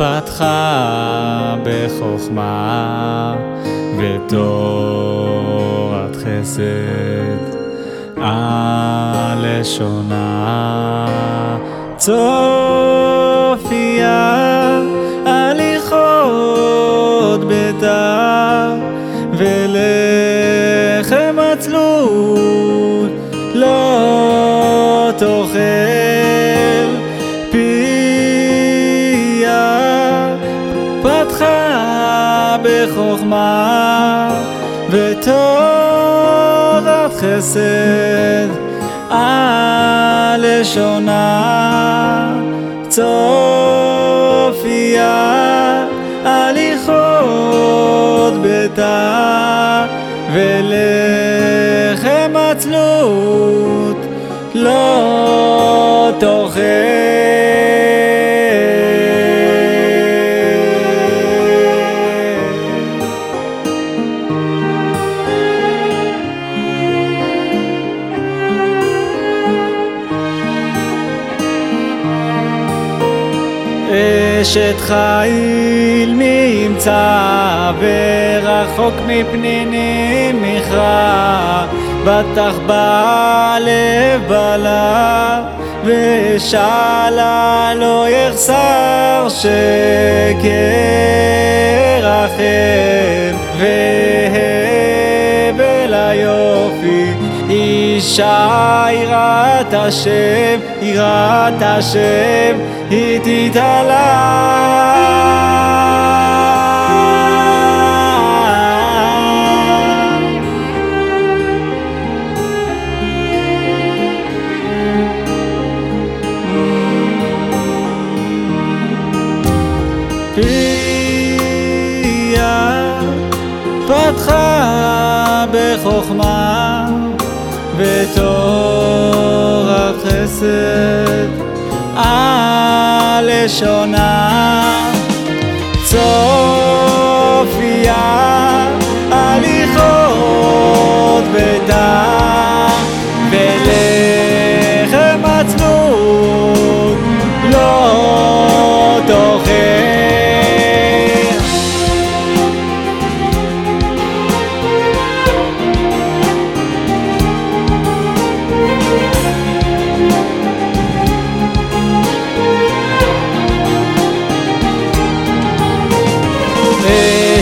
פתחה בחוכמה ותורת חסד. על לשונה צופיה הליכות ביתה ולחם ותורת חסד על לשונה צופיה הליכות ביתה ולחם עצלות לא תאכל אשת חיל נמצא ורחוק מפנינים מכרע. בטח בלב בלה ושאלה לא יחסר שקר אחר. והבל היופי אישה יראת השם, יראת השם, היא תתעלה. פתחה בחוכמה ותורת חסד על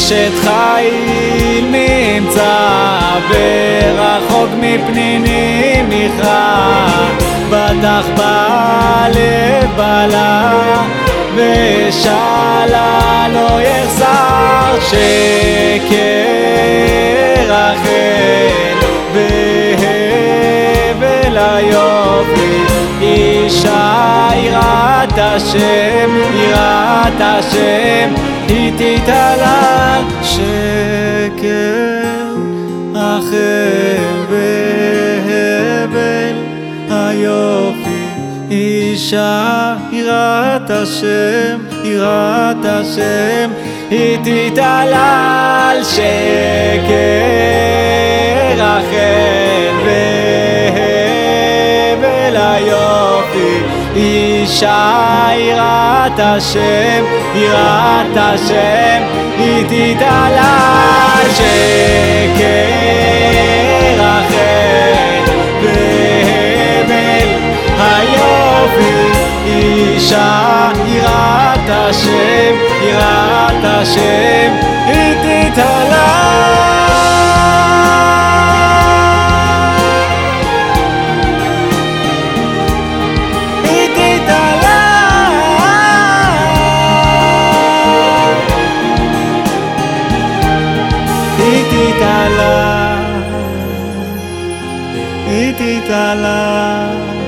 אשת חיל נמצא ורחוק מפנינים מכרע בטח בלב בלה ושאלה לא יחסר שקר אחר והבל היופי. אישה יראת השם יראת השם היא תתעלה שקר אחר והבל היופי אישה יראת השם יראת השם היא תתעלה על שקר אישה יראת השם, יראת השם, היא תתעלה על שקר אחר והבל היופי. אישה יראת השם, יראת השם, 滴答啦。